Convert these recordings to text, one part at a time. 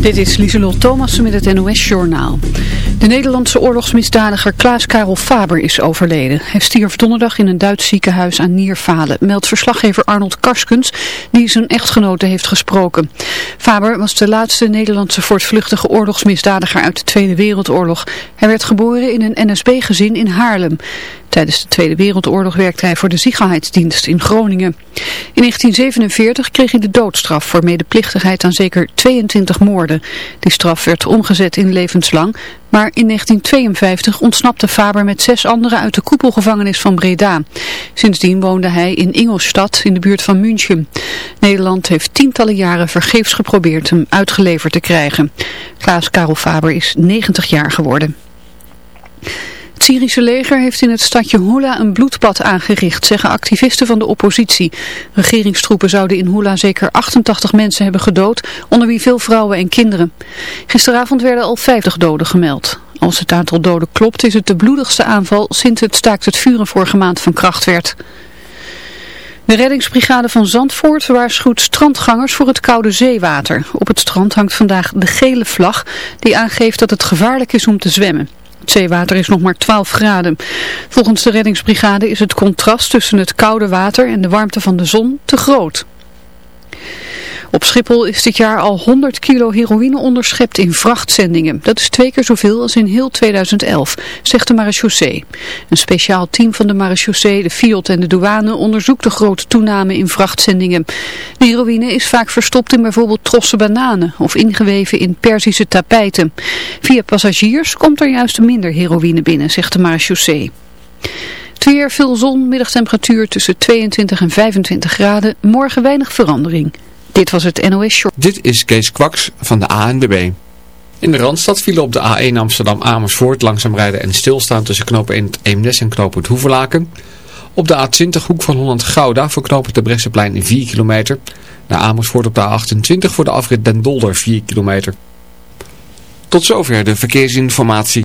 Dit is Lieselot Thomassen met het NOS-journaal. De Nederlandse oorlogsmisdadiger Klaas-Karel Faber is overleden. Hij stierf donderdag in een Duits ziekenhuis aan Nierfalen, meldt verslaggever Arnold Karskens, die zijn echtgenote heeft gesproken. Faber was de laatste Nederlandse voortvluchtige oorlogsmisdadiger uit de Tweede Wereldoorlog. Hij werd geboren in een NSB-gezin in Haarlem. Tijdens de Tweede Wereldoorlog werkte hij voor de Ziegenheidsdienst in Groningen. In 1947 kreeg hij de doodstraf voor medeplichtigheid aan zeker 22 moorden. Die straf werd omgezet in levenslang, maar in 1952 ontsnapte Faber met zes anderen uit de koepelgevangenis van Breda. Sindsdien woonde hij in Ingolstadt in de buurt van München. Nederland heeft tientallen jaren vergeefs geprobeerd hem uitgeleverd te krijgen. Klaas Karel Faber is 90 jaar geworden. Het Syrische leger heeft in het stadje Hula een bloedbad aangericht, zeggen activisten van de oppositie. Regeringstroepen zouden in Hula zeker 88 mensen hebben gedood, onder wie veel vrouwen en kinderen. Gisteravond werden al 50 doden gemeld. Als het aantal doden klopt is het de bloedigste aanval sinds het staakt het vuren vorige maand van kracht werd. De reddingsbrigade van Zandvoort waarschuwt strandgangers voor het koude zeewater. Op het strand hangt vandaag de gele vlag die aangeeft dat het gevaarlijk is om te zwemmen. Het zeewater is nog maar 12 graden. Volgens de reddingsbrigade is het contrast tussen het koude water en de warmte van de zon te groot. Op Schiphol is dit jaar al 100 kilo heroïne onderschept in vrachtzendingen. Dat is twee keer zoveel als in heel 2011, zegt de marechaussee. Een speciaal team van de marechaussee, de FIOD en de douane onderzoekt de grote toename in vrachtzendingen. De heroïne is vaak verstopt in bijvoorbeeld trossen bananen of ingeweven in Perzische tapijten. Via passagiers komt er juist minder heroïne binnen, zegt de marechaussee. Het weer, veel zon, middagtemperatuur tussen 22 en 25 graden. Morgen weinig verandering. Dit was het NOS Short. Dit is Kees Kwaks van de ANWB. In de Randstad vielen op de A1 Amsterdam-Amersfoort langzaam rijden en stilstaan tussen het Eemnes en het Hoevelaken. Op de A20 hoek van Holland-Gouda voor knopen de Bresseplein 4 kilometer. Naar Amersfoort op de A28 voor de afrit Den Dolder 4 kilometer. Tot zover de verkeersinformatie.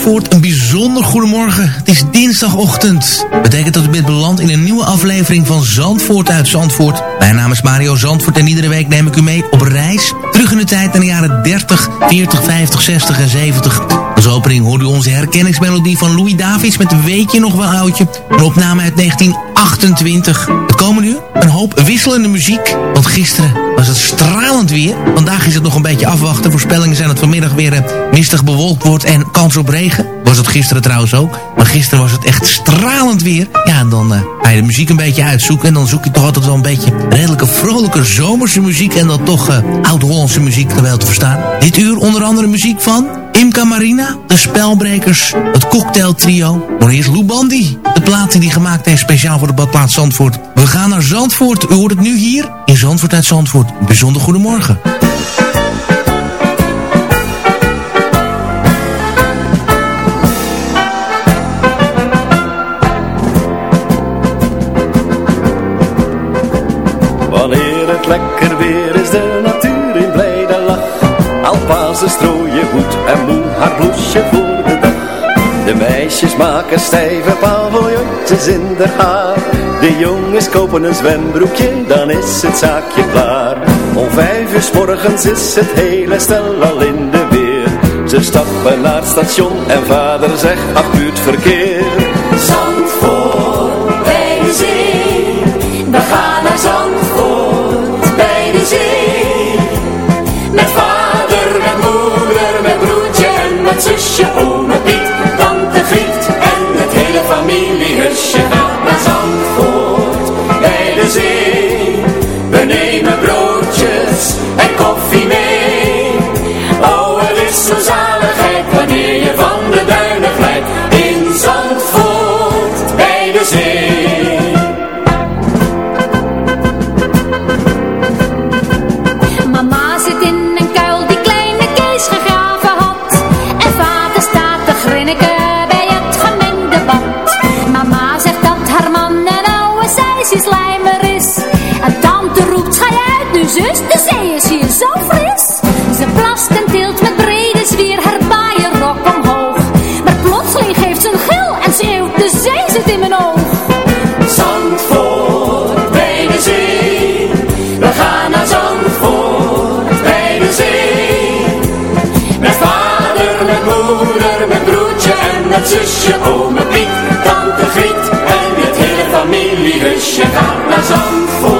Zandvoort, een bijzonder goedemorgen. Het is dinsdagochtend. Betekent dat u bent beland in een nieuwe aflevering van Zandvoort uit Zandvoort. Mijn naam is Mario Zandvoort en iedere week neem ik u mee op reis. Terug in de tijd naar de jaren 30, 40, 50, 60 en 70. Als opening hoort u onze herkenningsmelodie van Louis Davids met Weet je nog wel oudje? Een opname uit 1928. Het komende uur een hoop wisselende muziek. Want gisteren was het stralend weer. Vandaag is het nog een beetje afwachten. Voorspellingen zijn dat vanmiddag weer eh, mistig bewolkt wordt en kans op regen. Was het gisteren trouwens ook. Maar gisteren was het echt stralend weer. Ja, en dan eh, ga je de muziek een beetje uitzoeken. En dan zoek je toch altijd wel een beetje redelijke, vrolijke zomerse muziek. En dan toch eh, oud-Hollandse muziek terwijl te verstaan. Dit uur onder andere muziek van Imca Marina, de Spelbrekers, het Cocktail Trio. Maar eerst Lou de plaat die gemaakt heeft speciaal voor de badplaats Zandvoort. We gaan naar Zandvoort, u hoort het nu hier in Zandvoort uit Zandvoort. Bijzonder goedemorgen. Alpazen strooien goed en moe haar bloesje voor de dag. De meisjes maken stijve paviljoentjes in de haar. De jongens kopen een zwembroekje, dan is het zaakje klaar. Om vijf uur s morgens is het hele stel al in de weer. Ze stappen naar het station en vader zegt, ach buurtverkeer. Zandvoort bij de zee. En zit in mijn oog. Zandvoort bij de zee, we gaan naar Zandvoort bij de zee. Met vader, met moeder, mijn broertje en met zusje, oma, Piet, tante Griet en het hele familiehusje gaan naar Zandvoort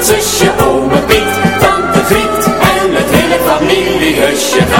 Met zusje, ome Piet, tante Griet en het hele familiehusje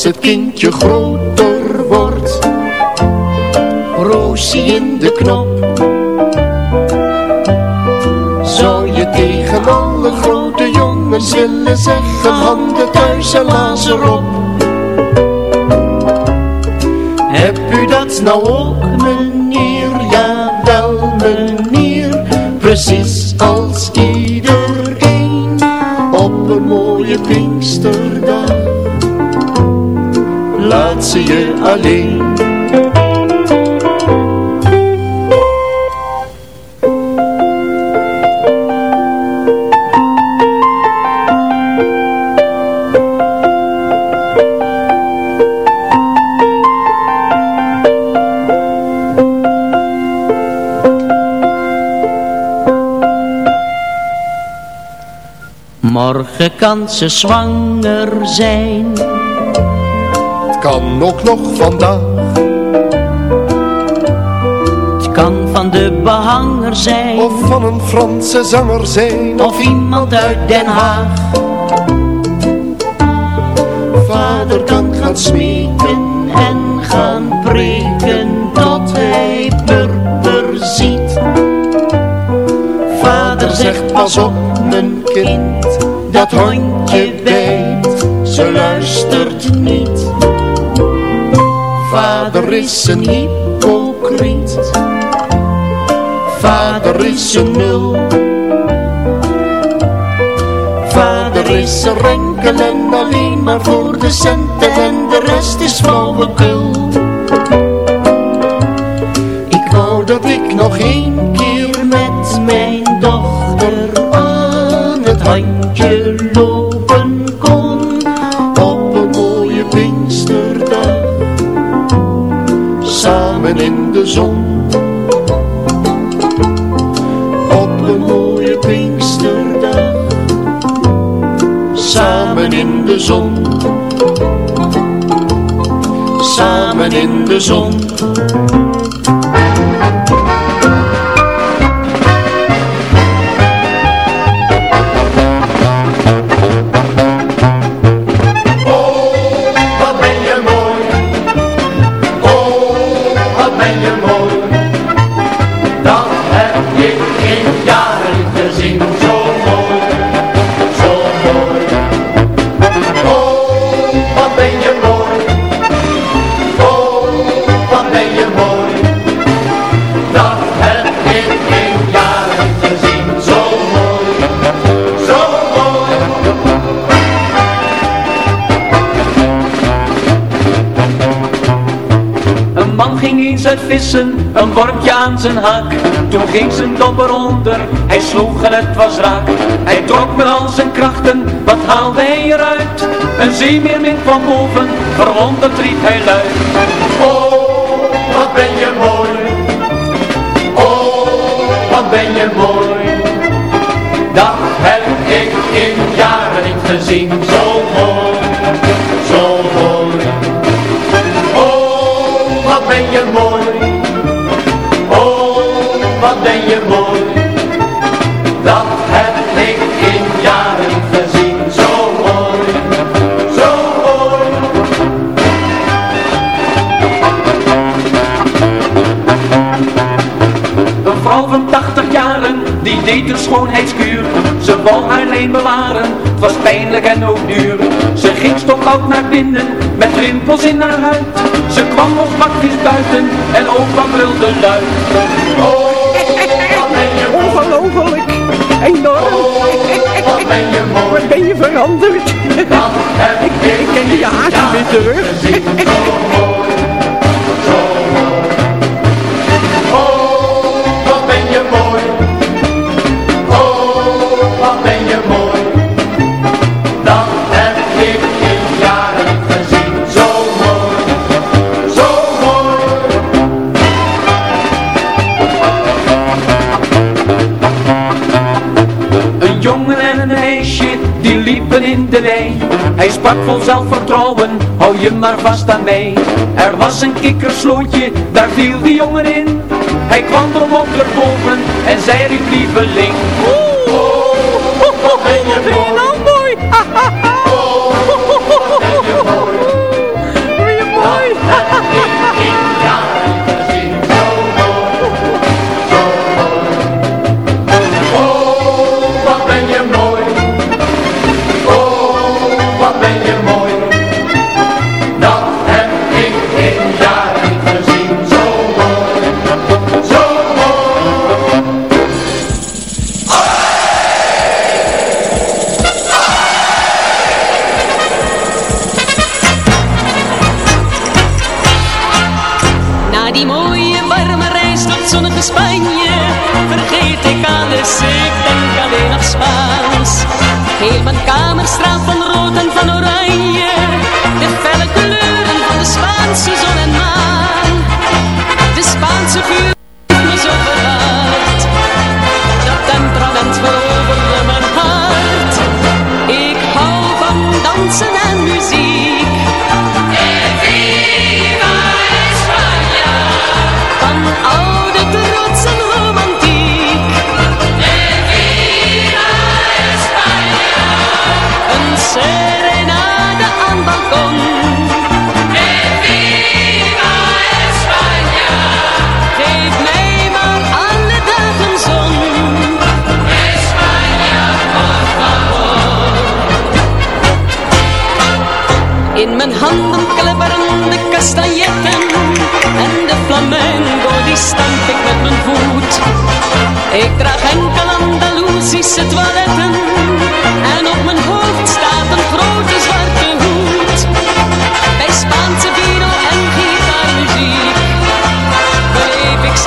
Als het kindje groter wordt, Roosie in de knop. Zou je tegen alle grote jongens willen zeggen, handen thuis en lazen op. Heb u dat nou ook, meneer? Ja, wel, meneer. Precies Laat alleen. Morgen kan ze zwanger zijn. Kan ook nog vandaag. Het kan van de behanger zijn. Of van een Franse zanger zijn. Of iemand uit Den Haag. Vader kan gaan smeken en gaan preken tot hij purper ziet. Vader zegt pas op mijn kind, dat hondje bijt, ze luistert niet. Vader is een hypocriet, vader is een nul. Vader is een renkel en alleen maar voor de centen en de rest is flauwekul. Ik wou dat ik nog één In de zon. Op een mooie Pinksterdag. Samen in de zon. Samen in de zon. Man ging eens uit vissen, een wormpje aan zijn haak. Toen ging zijn dobber onder, hij sloeg en het was raak. Hij trok met al zijn krachten, wat haalde hij eruit? Een zeemeermin kwam boven, verwonderd riep hij luid. Oh, wat ben je mooi. Oh, wat ben je mooi. Dat heb ik in jaren niet gezien. Zo mooi, ben je mooi. Oh, wat ben je mooi. Dat heb ik in jaren gezien. Zo mooi, zo mooi. Een vrouw van 80 jaren, die deed een schoonheidskuur. Ze wou haar leen bewaren, het was pijnlijk en ook duur. Ze ging stokoud naar binnen, met rimpels in haar huid. Ze kwam nog bakjes buiten, en opa brulde luid. Ongelooflijk, enorm. Wat ben je mooi. Wat ben je veranderd. ik, ik ken je haast niet meer terug. Liepen in de wei. Hij sprak vol zelfvertrouwen, hou je maar vast aan mij. Er was een kikkerslootje, daar viel die jongen in. Hij kwam op boven en zij riep lieveling.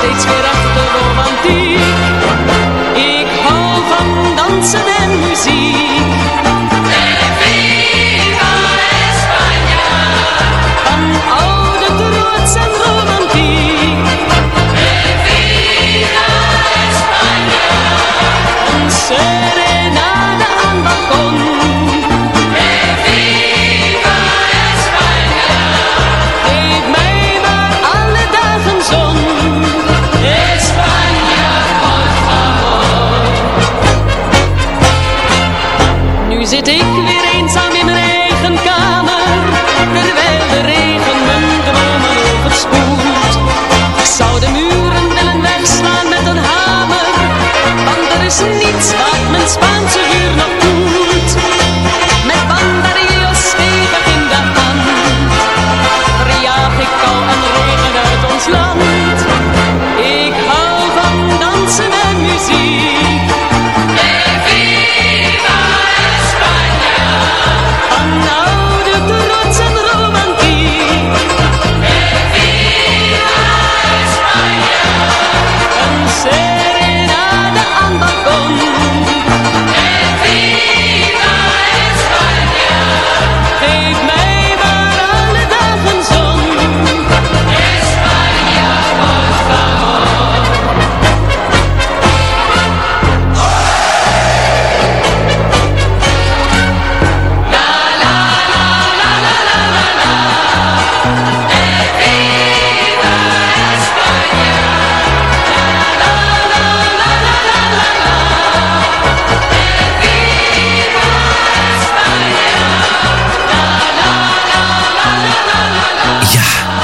Steeds weer echte romantiek. Ik hou van dansen en muziek weer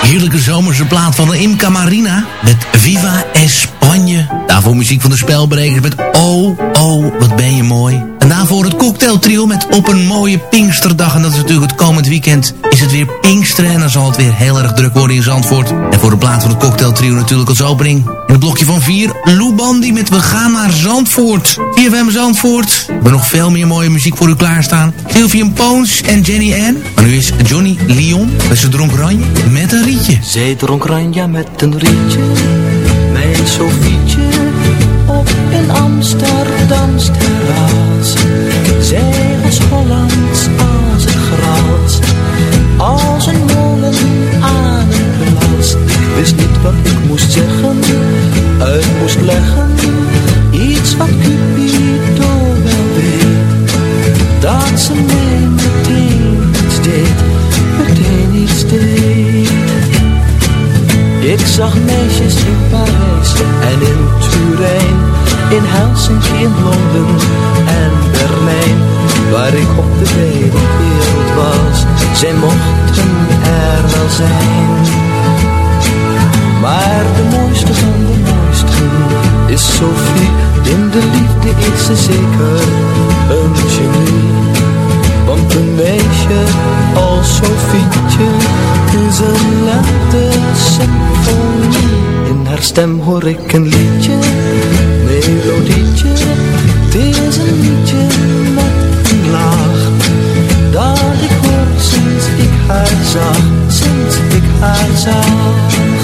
Heerlijke zomerse plaat van de Imca Marina. Met Viva España. Daarvoor muziek van de spelbrekers met Oh, oh, wat ben je mooi. En daarvoor het cocktailtrio met Op een mooie Pinksterdag. En dat is natuurlijk het komend weekend. Is het weer Pinksteren en dan zal het weer heel erg druk worden in Zandvoort. En voor de plaat van het cocktailtrio natuurlijk als opening. In het blokje van vier, Lou Bandy met We gaan naar Zandvoort. 4FM Zandvoort. We hebben nog veel meer mooie muziek voor u klaarstaan. Sylvian Poons en Jenny Ann. Maar nu is Johnny Leon met zijn dronk oranje met een rietje. Zij dronk ranja met een rietje, mijn Sofietje, op een Amsterdams terras. Zij was Hollands als het gras, als een molen aan een plas. Ik wist niet wat ik moest zeggen, uit moest leggen, iets wat Cupido wel weet. Dat ze mij meteen iets deed, meteen iets deed. Ik zag meisjes in Parijs en in Turijn, in Helsinki, in Londen en Berlijn, waar ik op de wereld was. Zij mochten er wel zijn, maar de mooiste van de mooisten is Sophie. In de liefde is ze zeker een genie. Want een meisje als Sofietje is een lente symfonie. In haar stem hoor ik een liedje, melodietje. Het is liedje met een laag. Dat ik hoor sinds ik haar zag, sinds ik haar zag.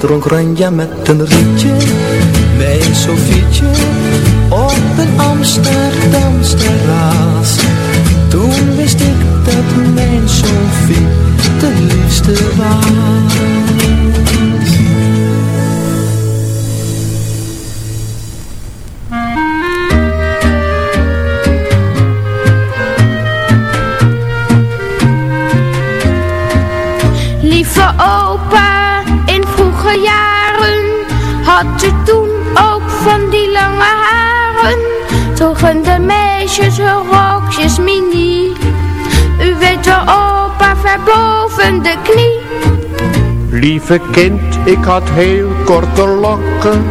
Dronk ranja met een rietje, mijn Sofietje, op een Amsterdams terras. Toen wist ik dat mijn Sofie de liefste was. Had u toen ook van die lange haren. Droegen de meisjes hun rokjes mini. U weet wel opa, ver boven de knie. Lieve kind, ik had heel korte lokken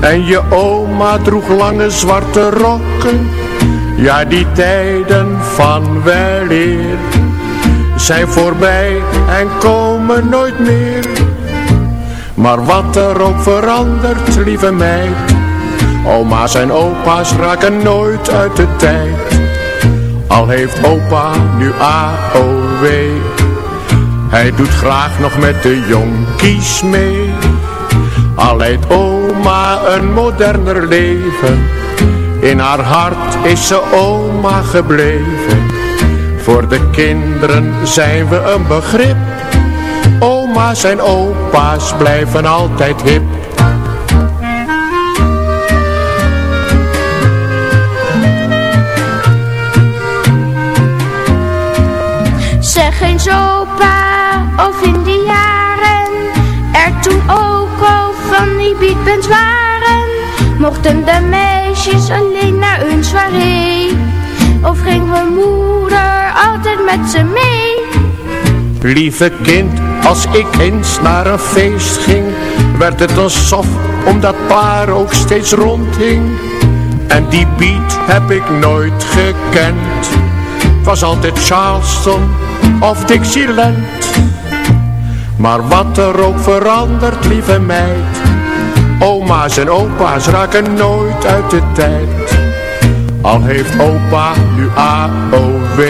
En je oma droeg lange zwarte rokken Ja, die tijden van weleer Zijn voorbij en komen nooit meer Maar wat er ook verandert, lieve meid Oma's en opa's raken nooit uit de tijd. Al heeft opa nu AOW. Hij doet graag nog met de jonkies mee. Al leidt oma een moderner leven. In haar hart is ze oma gebleven. Voor de kinderen zijn we een begrip. Oma's en opa's blijven altijd hip. Zeg eens opa, of in die jaren er toen ook al van die beatbands waren, mochten de meisjes alleen naar een soirée, of ging mijn moeder altijd met ze mee? Lieve kind, als ik eens naar een feest ging, werd het een sof, omdat paar ook steeds rondhing. En die beat heb ik nooit gekend. Het was altijd Charleston of Dixieland. Maar wat er ook verandert, lieve meid. Oma's en opa's raken nooit uit de tijd. Al heeft opa nu AOW.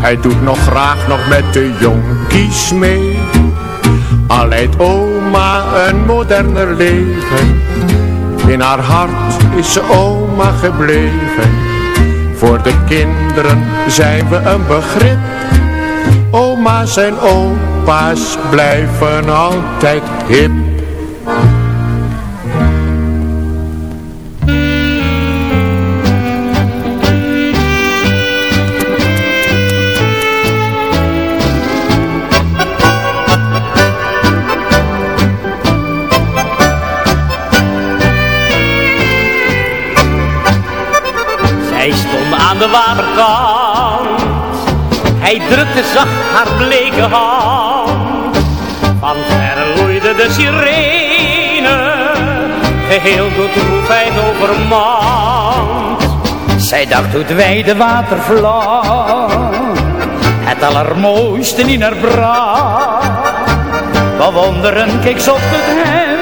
Hij doet nog graag nog met de jonkies mee. Al leidt oma een moderner leven. In haar hart is ze oma gebleven. Voor de kinderen zijn we een begrip. Oma's en opa's blijven altijd hip. De waterkant. Hij drukte zacht haar bleke hand. Van ver loeide de sirene. Geheel door droefheid overmand. Zij dacht hoe het wijde watervlak. Het allermooiste in haar bracht. Bewonderen keek ze op tot hem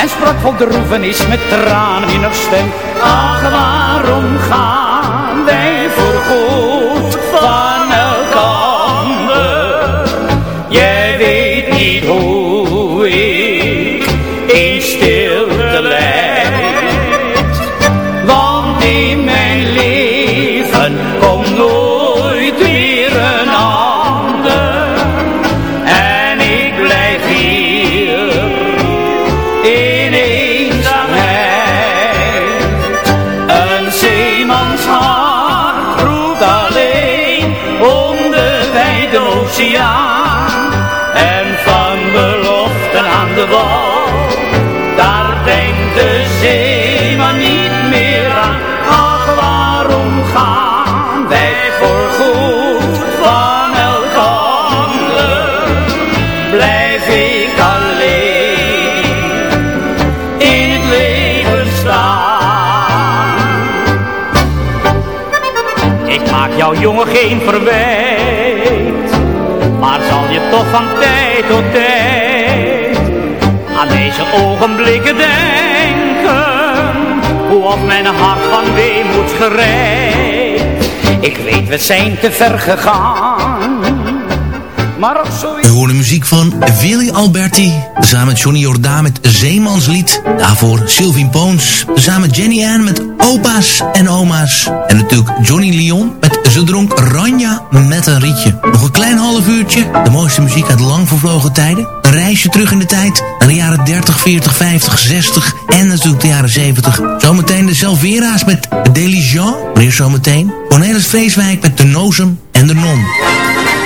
en sprak vol droefenis met tranen in haar stem. Ach, waarom gaan wij voor goed jongen geen verwijt, maar zal je toch van tijd tot tijd aan deze ogenblikken denken, hoe op mijn hart van weemoed gereid. Ik weet we zijn te ver gegaan, maar We horen muziek van Willy Alberti. Samen met Johnny Jordaan met Zeemanslied. Daarvoor Sylvie Poons. Samen Jenny Ann met Opa's en Oma's. En natuurlijk Johnny Leon met Ze dronk Ranja met een rietje. Nog een klein half uurtje. De mooiste muziek uit lang vervlogen tijden. Een reisje terug in de tijd. Naar de jaren 30, 40, 50, 60 en natuurlijk de jaren 70. Zometeen de Selvera's met Jean. Weer zometeen. Cornelis Vreeswijk met De Nozem en De Non.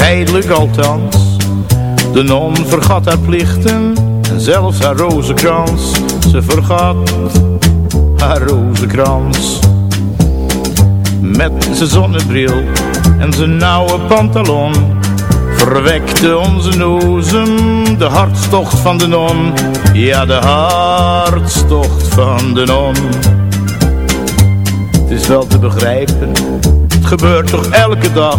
tijdelijk althans. De non vergat haar plichten en zelfs haar rozenkrans. Ze vergat haar rozenkrans. Met zijn zonnebril en zijn nauwe pantalon verwekte onze nozem de hartstocht van de non. Ja, de hartstocht van de non. Het is wel te begrijpen, het gebeurt toch elke dag.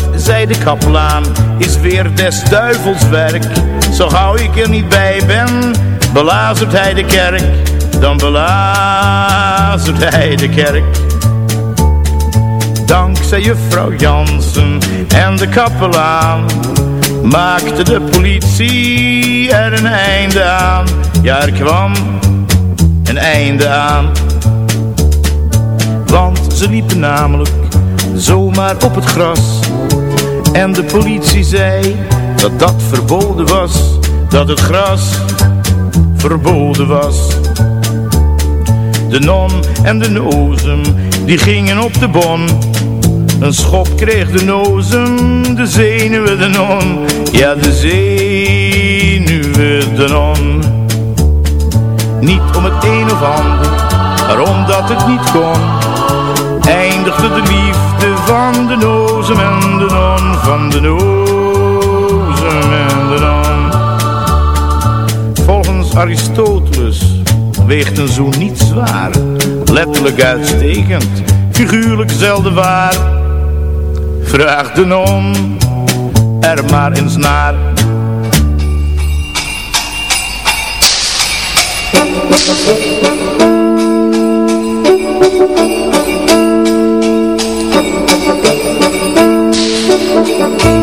Zei de kapelaan, is weer des duivels werk. Zo gauw ik er niet bij ben belazert hij de kerk, dan belazert hij de kerk. Dankzij juffrouw Jansen en de kapelaan maakte de politie er een einde aan. Ja, er kwam een einde aan. Want ze liepen namelijk zomaar op het gras. En de politie zei dat dat verboden was, dat het gras verboden was. De non en de nozem, die gingen op de bon. Een schop kreeg de nozem, de zenuwen de non. Ja, de zenuwen de non. Niet om het een of ander, maar omdat het niet kon. Eindigde de liefde van de nozem en de non, van de nozem en de non. Volgens Aristoteles weegt een zoen niet zwaar. Letterlijk uitstekend, figuurlijk zelden waar. Vraag de non er maar eens naar. Heel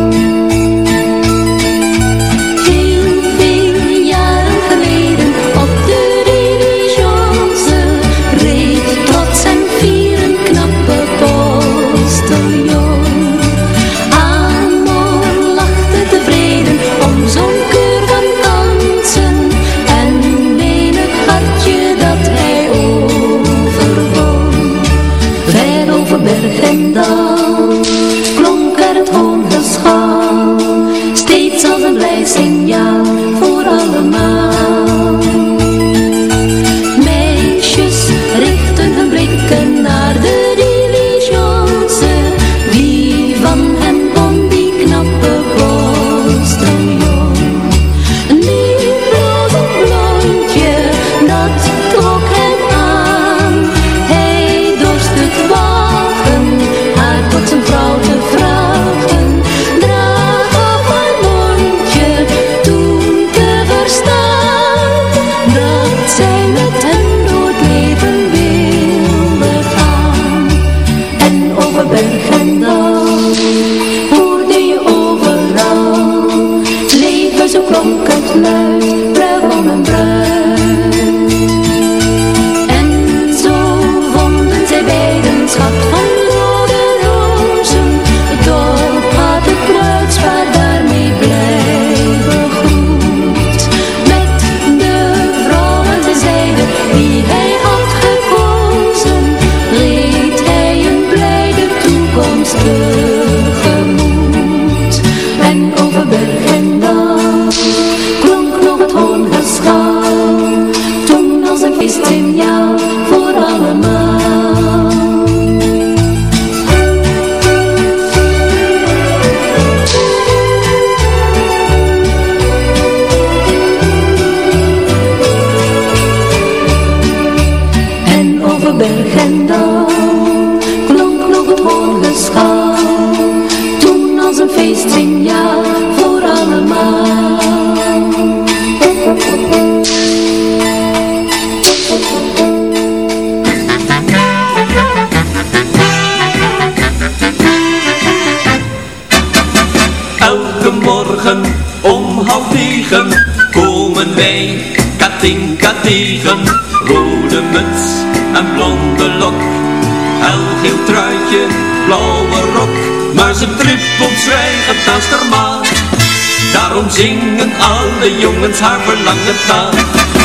zingen alle jongens haar verlangend na.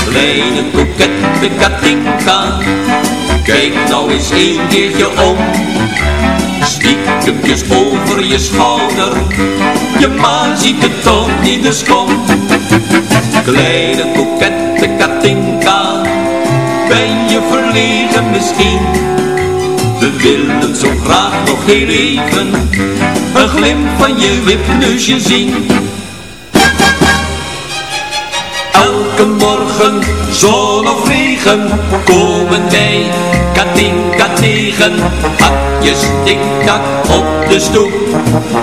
Kleine kokette Katinka, kijk nou eens een keertje om. Stiekempjes over je schouder, je ma ziet het toch niet, dus kom. Kleine kokette Katinka, ben je verlegen misschien? We willen zo graag nog heel even, een glimp van je wipneusje zien. Elke morgen, zon of regen, komen wij Katinka tegen. Hakjes tik-tak op de stoep,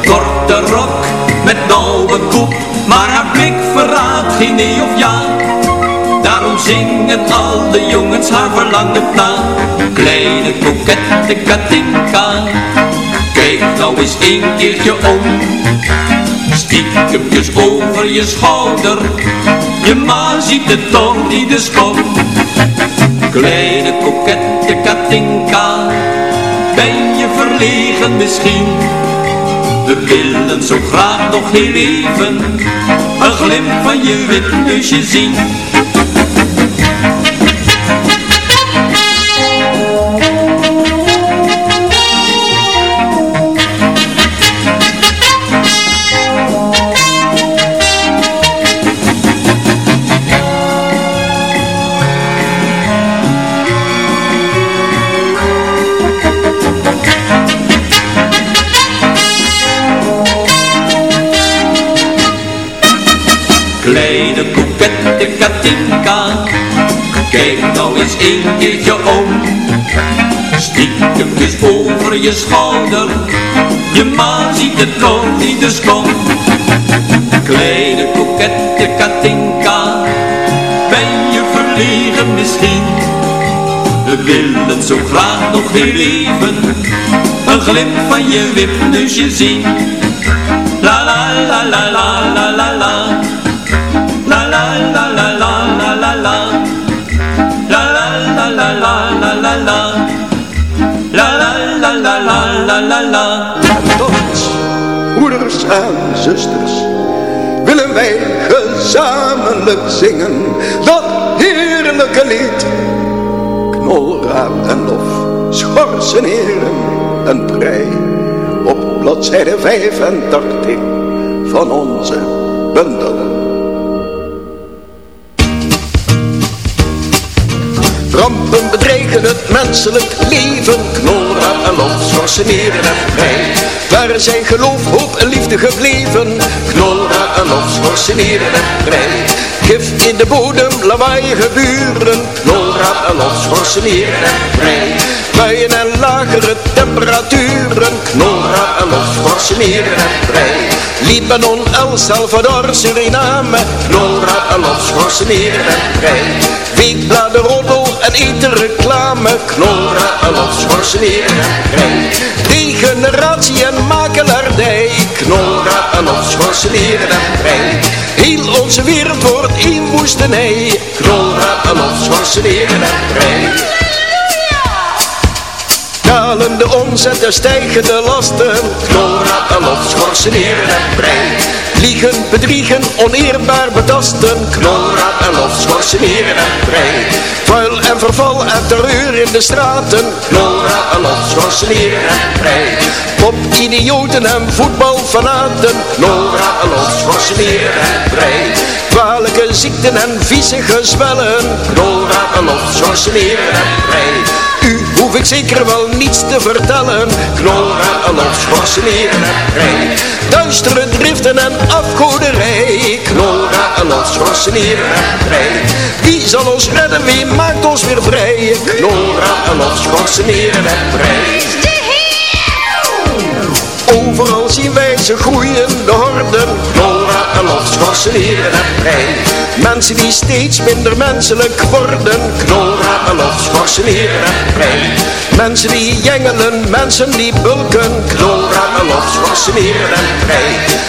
korte rok met nauwe koep. Maar haar blik verraadt geen nee of ja. Daarom zingen al de jongens haar verlangend na. Kleine kokette Katinka, kijk nou eens een keertje om. Stiekempjes over je schouder, je ma ziet het toch niet, dus kom. Kleine kokette Katinka, ben je verlegen misschien? We willen zo graag nog heel even, een glimp van je wipneusje zien. Kleine kokette Katinka, kijk nou eens een keertje om. Stiekempjes over je schouder, je ma ziet het toch niet, dus kom. Kleine kokette Katinka, ben je verlegen misschien? We willen zo graag nog heel even, een glimp van je wipneusje zien. La la la la la en zusters. Willen wij gezamenlijk zingen Dat heerlijke lied? Knolraad en lof, schorsen heren en prei Op bladzijde 85 van onze bundel Rampen bedreigen het menselijk leven. Knolraad en lof, schorsen heren en Waar zijn geloof, hoop en liefde gebleven? Knolraad en lof, schorsen heren en prei Gif in de bodem, lawaaiige buren. Knolraad en lof, schorsen heren en Buien en lagere temperaturen. Knolraad en lof, schorsen heren en prei Libanon, El Salvador, Suriname. Knolraad en lof, schorsen heren en prei Weekbladen, roddel en etenreclame Knolraad en lof, schorsen heren en prei Degeneratie en makelaardij Knolraad en lof, schorsen heren en prei Heel onze wereld wordt één woestenij. Knolraad en lof, schorsen heren en prei Dalende omzet en stijgende lasten. Knolraad en schorsen heren en prei Liegen, bedriegen, oneerbaar betasten. Knolraad en lof, schorsen en prei Vuil en verval en terreur in de straten. Knolraad en lof, schorsen en prei Pop, idioten en voetbalfanaten. Knolraad en lof, schorsen en prei Kwalijke ziekten en vieze gezwellen. Knolraad en lof, schorsen en prei u hoef ik zeker wel niets te vertellen. Knolraad en schorsen heren en prei Duistere driften en afgoderij. Knolraad en schorsen heren en prei Wie zal ons redden, wie maakt ons weer vrij? Knolraad en schorsen heren en prei Overal zien wij ze groeien, de horden. Nora en en prei. Mensen die steeds minder menselijk worden. Knora en schorseneren en prei. Mensen die jengelen, mensen die bulken. Knora en schorseneren en prei.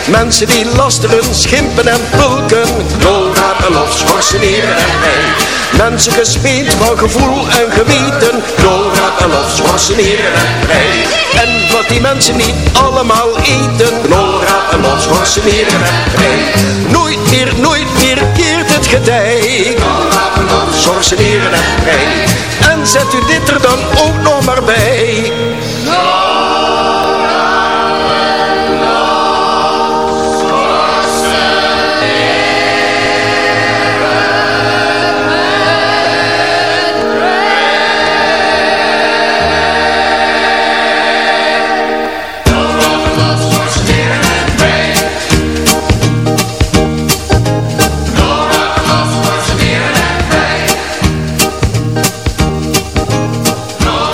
Mensen die lasteren, schimpen en pulken. Knora en schorseneren en prei. Mensen gespeeld van gevoel en geweten. Knora en schorseneren en prei. En wat die mensen niet allemaal eten. Knora en Lof, schorseneren en prei. Nooit meer, nooit meer keert het. Knora en Lof, schorseneren en prei. En zet u dit er dan ook nog maar bij.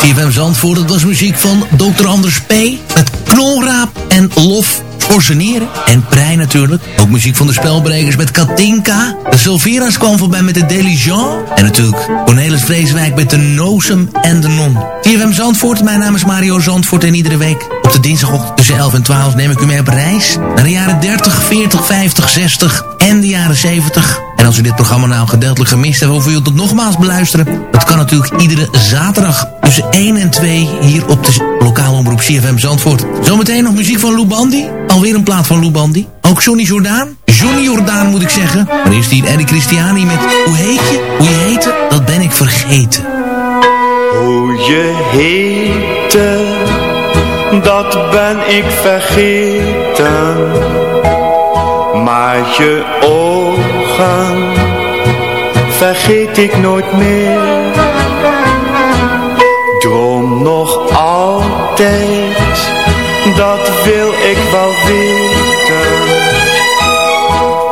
TFM Zandvoort, dat was muziek van Dr. Anders P. Met knolraap en lof Orseneren en Prei natuurlijk. Ook muziek van de spelbrekers met Katinka. De Silvera's kwam voorbij met de Deligeant. En natuurlijk Cornelis Vreeswijk met de Nozem en de Non. TFM Zandvoort, mijn naam is Mario Zandvoort. En iedere week op de dinsdagochtend tussen 11 en 12 neem ik u mee op reis. Naar de jaren 30, 40, 50, 60 en de jaren 70. En als u dit programma nou gedeeltelijk gemist heeft... of u het nogmaals beluisteren... dat kan natuurlijk iedere zaterdag tussen 1 en 2... hier op de lokale omroep CFM Zandvoort. Zometeen nog muziek van Lou Bandy. Alweer een plaat van Lou Bandy. Ook Johnny Jordaan. Johnny Jordaan moet ik zeggen. Maar eerst hier Eddie Christiani met... Hoe heet je? Hoe je heette? Dat ben ik vergeten. Hoe je heette, dat ben ik vergeten. Maar je ogen vergeet ik nooit meer. Dat wil ik wel weten.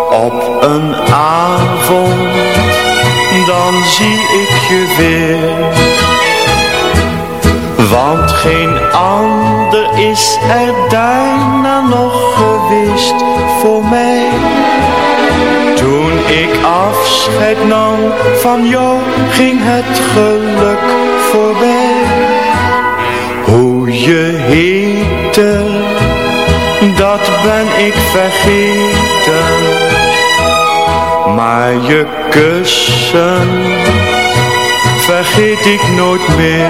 Op een avond, dan zie ik je weer. Want geen ander is er daarna nog geweest voor mij. Toen ik afscheid nam van jou, ging het geluk voorbij. Heette, dat ben ik vergeten. Maar je kussen vergeet ik nooit meer.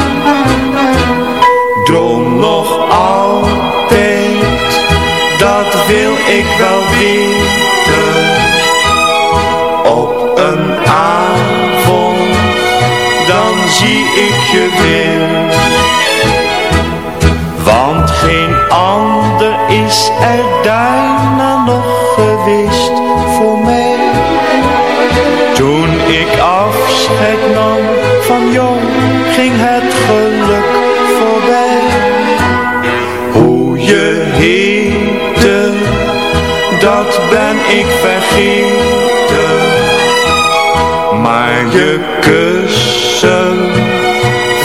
wil ik wel weten. Op een avond, dan zie ik je weer. Want geen ander is er daarna ben ik vergeten. Maar je kussen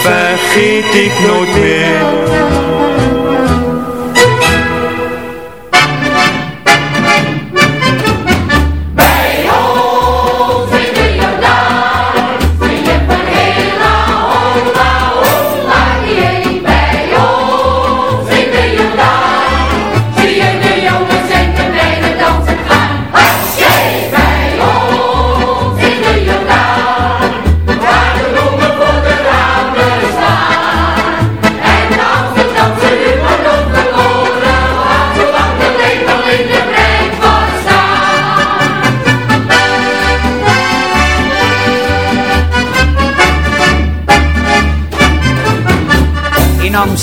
vergeet ik nooit meer.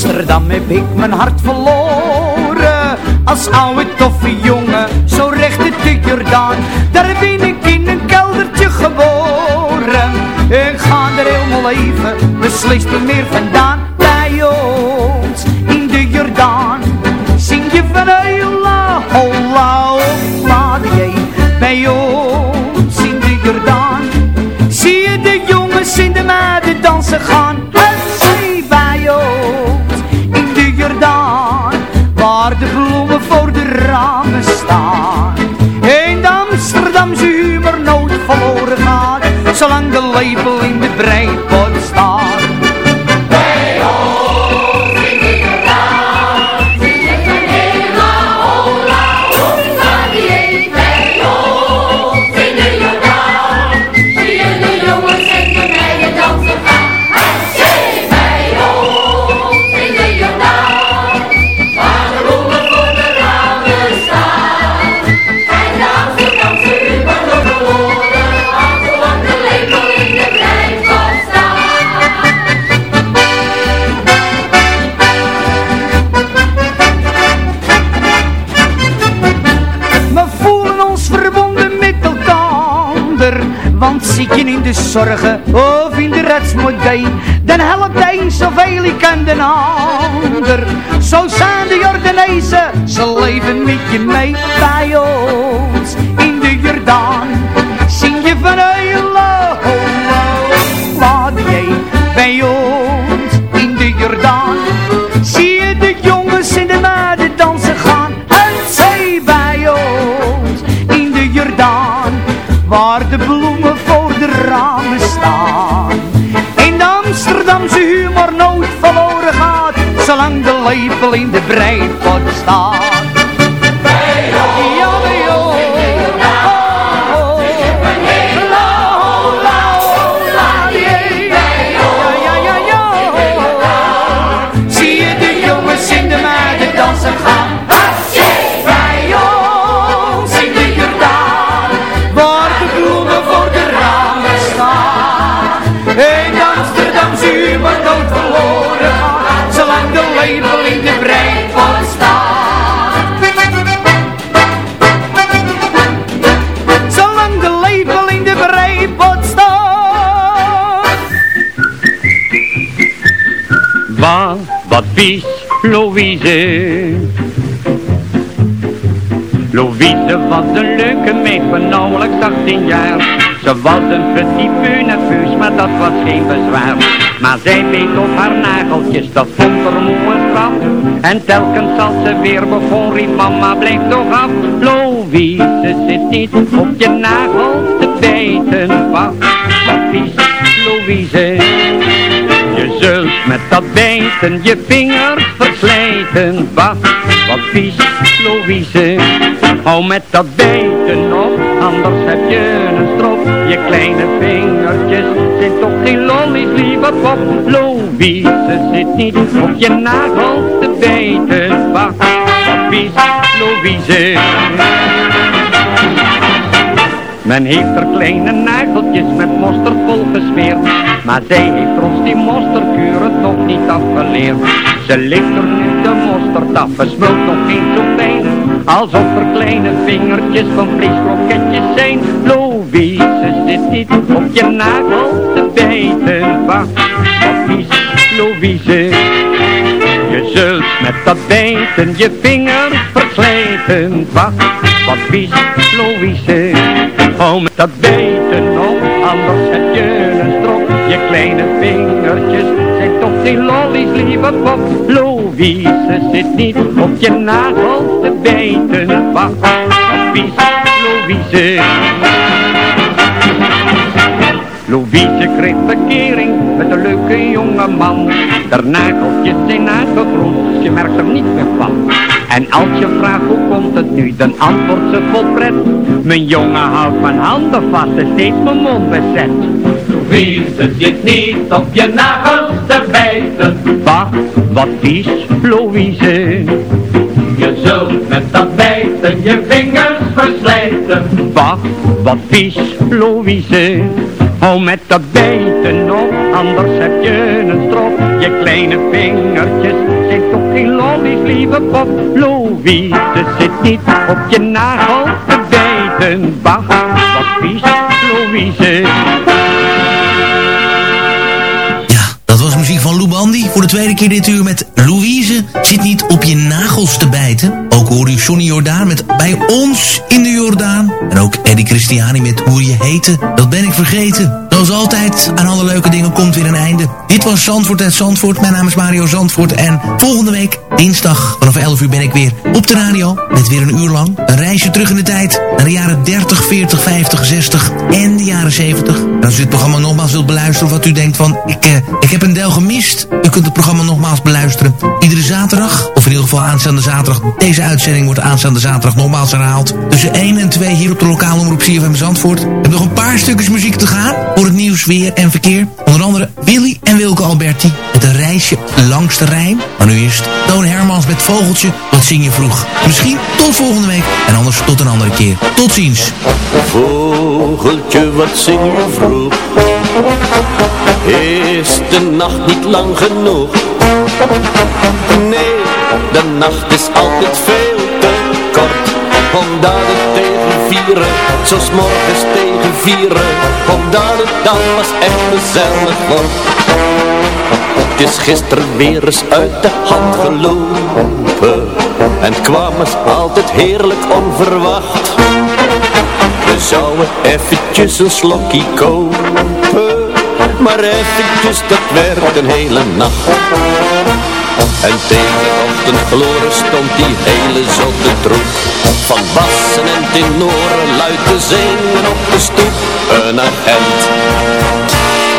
Amsterdam heb ik mijn hart verloren. Als oude toffe jongen, zo recht de Jordaan. Daar ben ik in een keldertje geboren. Ik ga er helemaal even, beslist niet meer vandaan. Bij ons in de Jordaan Zing je van Eula, holla, holla, jee Bij ons ramen staan In de Amsterdamse humor nooit verloren gaat Zolang de lepel in de breipot zit je in de zorgen of in de retsmodee, dan helpt de een zoveel ik aan de ander. Zo zijn de Jordanezen, ze leven met je mee bij ons in de Jordaan. Zing je van lepel in de breipot staat. Vies, Louise. Louise was een leuke meid van nauwelijks 18 jaar. Ze was een petit nerveus, maar dat was geen bezwaar. Maar zij beet op haar nageltjes, dat vond haar moe een. En telkens als ze weer begon, riep mama, blijf toch af. Louise zit niet op je nagels te bijten. Wat, wat Louise. Met dat bijten je vingers verslijten. Wat, wat vies, Louise. Hou met dat bijten op, anders heb je een strop. Je kleine vingertjes zijn toch geen lollies, lieve pop. Louise zit niet op je nagels te bijten. Wat, wat vies, Louise. Men heeft er kleine nageltjes met mosterd vol gesmeerd. Maar zij heeft ons die mosterdkuren toch niet afgeleerd. Ze ligt er nu de mosterd af, smult nog niet zo fijn. Alsof er kleine vingertjes van vleeskroketjes zijn. Louise zit niet op je nagel te bijten. Wat vies, Louise. Je zult met dat bijten je vingers verslijten. Wat, wat vies, Louise. Hou met dat bijten op, anders heb je een strop. Je kleine vingertjes zijn toch geen lollies, lieve pop. Louise zit niet op je nagels te bijten. Wat vies, Louise. Louise kreeg verkering met een leuke jonge man. Der nageltjes zijn aangegroeid, je merkt er niet meer van. En als je vraagt hoe komt het nu, dan antwoordt ze vol pret. Mijn jongen houdt mijn handen vast en steeds mijn mond bezet. Louise zit niet op je nagels te bijten. Wacht, wat vies, Louise. Je zult met dat bijten je vingers verslijten. Wacht, wat vies, Louise. Hou met dat bijten op, anders heb je een strop. Je kleine vingertjes zijn toch geen lollies, lieve pop. Louise zit niet op je nagel te bijten. Bah, wat vies, Louise. Dat was muziek van Lou Bandy. Voor de tweede keer dit uur met Louise. Zit niet op je nagels te bijten. Ook hoor u Johnny Jordaan met Bij ons in de Jordaan. En ook Eddie Christiani met Hoe je heette. Dat ben ik vergeten. Zoals altijd, aan alle leuke dingen komt weer een einde. Dit was Zandvoort uit Zandvoort. Mijn naam is Mario Zandvoort. En volgende week, dinsdag, vanaf 11 uur ben ik weer op de radio. Met weer een uur lang. Een reisje terug in de tijd. Naar de jaren 30, 40, 50, 60 en de jaren 70. En als u het programma nogmaals wilt beluisteren... wat u denkt van, ik, uh, ik heb een deel gemist... u kunt het programma nogmaals beluisteren. Iedere zaterdag, of in ieder geval aanstaande zaterdag... deze uitzending wordt aanstaande zaterdag nogmaals herhaald. Tussen 1 en 2 hier op de lokale omroep CFM Zandvoort. We hebben nog een paar stukjes muziek te gaan... voor het nieuws, weer en verkeer. Onder andere Willy en Wilke Alberti met een reisje langs de Rijn. Maar nu eerst Toon Hermans met Vogeltje, wat zing je vroeg. Misschien tot volgende week en anders tot een andere keer. Tot ziens. Vogeltje, wat zing je vroeg? Is de nacht niet lang genoeg? Nee, de nacht is altijd veel te kort Omdat het vieren, zoals morgens tegen vieren Omdat het dan pas echt gezellig wordt Het is gisteren weer eens uit de hand gelopen. En kwam eens altijd heerlijk onverwacht. We zouden eventjes een slokje kopen. Maar eventjes, dat werd een hele nacht. En tegen de ochtendgloren stond die hele zotte troep. Van bassen en tenoren luid te zingen op de stoep. Een agent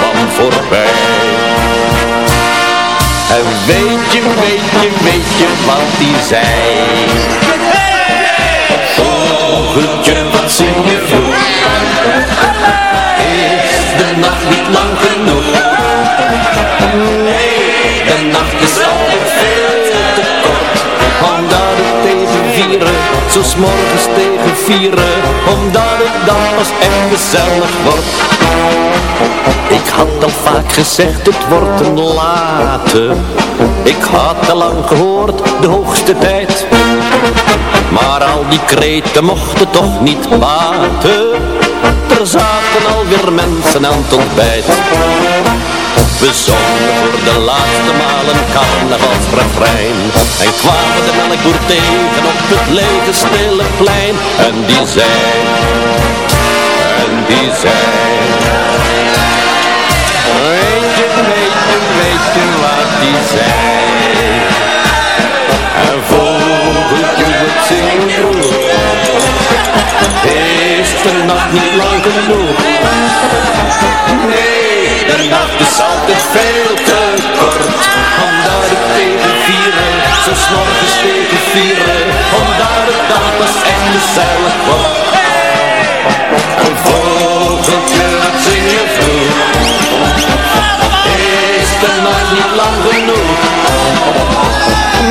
kwam voorbij. En weet je, weet je, weet je wat die zei Vogeltje, wat zing je Is de nacht niet lang genoeg zo morgens tegen vieren Omdat het dan pas echt gezellig wordt Ik had al vaak gezegd, het wordt een late. Ik had al lang gehoord, de hoogste tijd. Maar al die kreten mochten toch niet baten. Er zaten alweer mensen aan het ontbijt. We zongen voor de laatste maal een carnavalsrefrein. En kwamen de melkboer tegen op het lege stille plein. En die zei, en die zei Weet je, weet je, weet je wat die zei. En vogeltje, wat zing. Je is de nacht niet lang genoeg? De nacht is altijd veel te kort. Omdat het tegen vieren, zo s'morgens tegen vieren. Omdat het dan pas echt gezellig wordt. Een vogeltje, zing je vroeg? Is de nacht niet lang genoeg?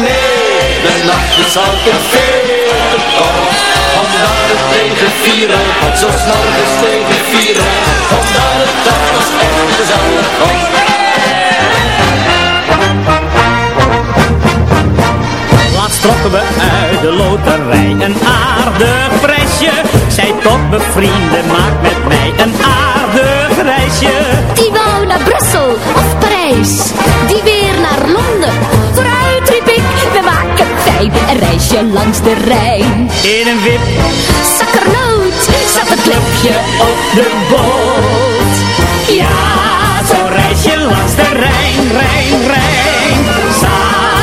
Nee, de nacht is altijd veel te kort Omdat het tegen vieren, zo s'morgens tegen vieren Omdat het dag was echt gezellig Laatst trokken we uit de loterij een aardig prijsje Zij tot bevrienden, maak met mij een aardig reisje Die wou naar Brussel of Parijs, die weer naar Londen. Vooruit maken. Fijn een reisje langs de Rijn. In een wip, zakkernoot, zat het klepje op de boot. Ja, zo'n reisje langs de Rijn, Rijn, Rijn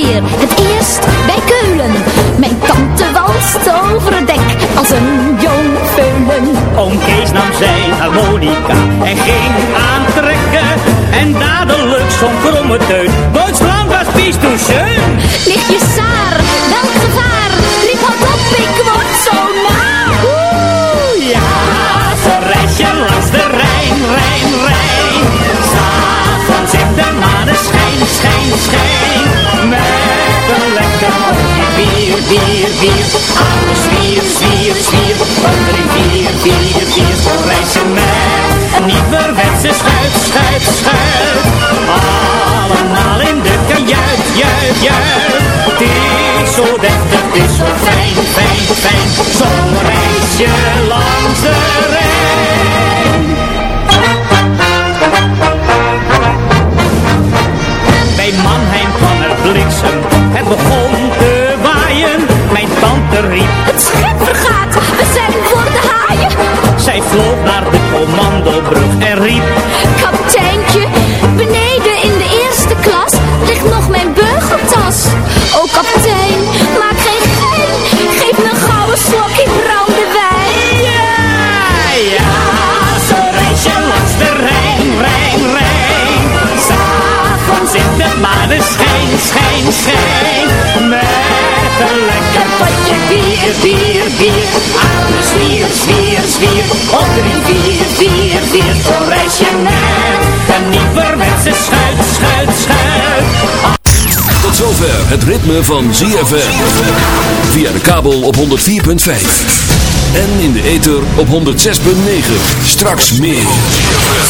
weer. Het eerst bij Keulen. Mijn tante walst over het dek als een jong veulen. Oom Kees nam zijn harmonica en ging aantrekken. En dadelijk zo'n kromme teut. Duitsland was pies. Bier, bier. Alles zwier, zwier, zwier. In vier, vier, vier. Zo'n reisje met een nieuwerwetse schuit, schuit, schuit. Allemaal in de kajuit, juit, juit. Het is zo deftig, het is zo fijn, fijn, fijn. Zo'n reisje langs de Rijn. Bij Mannheim kwam er bliksem, het begon riep, Het schip vergaat, we zijn voor de haaien. zij vloog naar de commandobrug en riep. Kapiteintje, beneden in de eerste klas ligt nog mijn beugeltas. Oh kapitein, maak geen gein, geef me een gouden slokje brandewijn. Ja, ja, zo'n reisje langs de Rijn, Rijn, Rijn. S'avonds in de maneschijn, schijn, schijn. Een lekker potje bier, bier, bier. Alles zwier, zwier, zwier. Op drie, vier, vier, vier. Zo'n reisje net een nieuwerwetse schuit, schuit, schuit. Tot zover het ritme van ZFM. Via de kabel op 104.5. En in de ether op 106.9. Straks meer.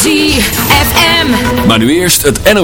ZFM. Maar nu eerst het NOS.